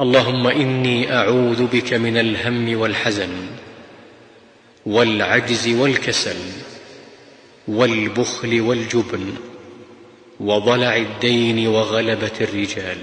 اللهم إني أعوذ بك من الهم والحزن والعجز والكسل والبخل والجبن وضلع الدين وغلبة الرجال